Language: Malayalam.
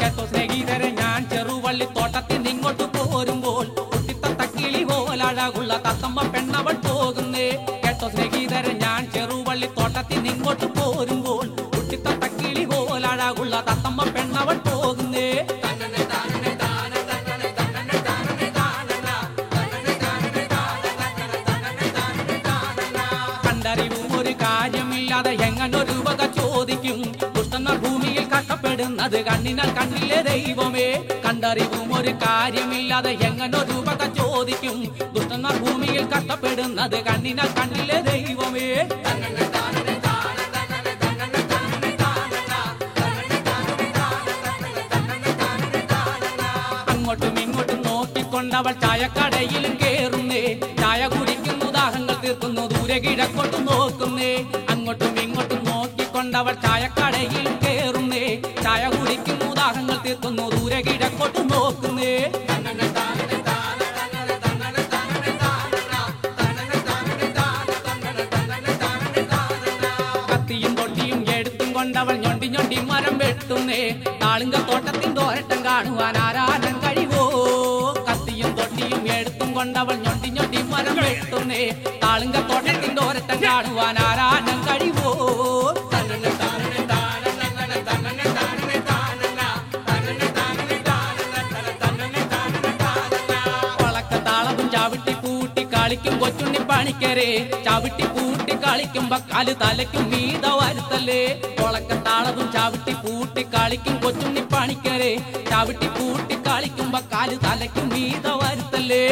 കേട്ടോ സ്നേഹിതരെ ഞാൻ ചെറുവള്ളിത്തോട്ടത്തിൽ നിങ്ങോട്ട് പോരുമ്പോൾ കുട്ടിത്തക്കിളി പോലഴകുള്ള തത്തമ്മ പെണ്ണവൾ പോകുന്നേ കേട്ടോ സ്നേഹിതരെ ഞാൻ ചെറുവള്ളിത്തോട്ടത്തിൽ നിങ്ങോട്ട് പോരുമ്പോൾ കുട്ടിത്തക്കിളി പോലഴകുള്ള തത്തമ്മ പെണ്ണവൾ പോകുന്നേ. കണ്ടറിവും ഒരു കാര്യമില്ലാതെ എങ്ങനൊരു വക ചോദിക്കും? ദുഷ്ടന്മാർ ഭൂമിയിൽ കഷ്ടപ്പെടുന്നത് കണ്ണിനാൽ കണ്ണിലെ ദൈവമേ? കണ്ടറിവും ഒരു കാര്യമില്ലാതെ എങ്ങനൊരു വക ചോദിക്കും? ദുഷ്ടന്മാർ ഭൂമിയിൽ കഷ്ടപ്പെടുന്നത് കണ്ണിനാൽ കണ്ണിലെ ദൈവമേ? അങ്ങോട്ടും ഇങ്ങോട്ടും നോക്കിക്കൊണ്ടവൾ ചായക്കടയിലും കേറുന്നേ. ചായ കുടിക്കുന്നു ദാഹങ്ങൾ തീർക്കുന്നു ദൂരെ കിഴക്കോട്ടും നോക്കുന്നേ. അങ്ങോട്ടും ഇങ്ങോട്ടും നോക്കിക്കൊണ്ടവൾ ചായക്കടയിലും കേറുന്നേ. ചായ കുടിക്കുന്നു ദാഹങ്ങൾ തീർക്കുന്നു ദൂരെ കിഴക്കോട്ടും നോക്കുന്നേ. കത്തിയും കൊണ്ടവൾ ഞൊണ്ടി ഞൊണ്ടി മരം വെട്ടുന്നേ. താളുങ്ക തോട്ടത്തിൻ തോരട്ടം കാണുവാൻ ആരാനം കൊണ്ടവൾ ഞൊണ്ടി ഞൊണ്ടി മരം വെട്ടുന്നേ. താളുങ്ക തോട്ടത്തിൻ തോരട്ടം കാണുവാൻ ആരാനം കഴിവോ? കൊച്ചുണ്ണി പണിക്കരെ. ചവിട്ടി പൂട്ടി കളിക്കുമ്പോ കാൽ തലയ്ക്കും മീത വരുത്തല്ലേ. കൊളക്കത്താളതും ചവിട്ടി പൂട്ടി കളിക്കും കൊച്ചുണ്ണി പണിക്കരെ ചവിട്ടി പൂട്ടി കളിക്കുമ്പോ കാൽ തലയ്ക്കും മീത വരുത്തല്ലേ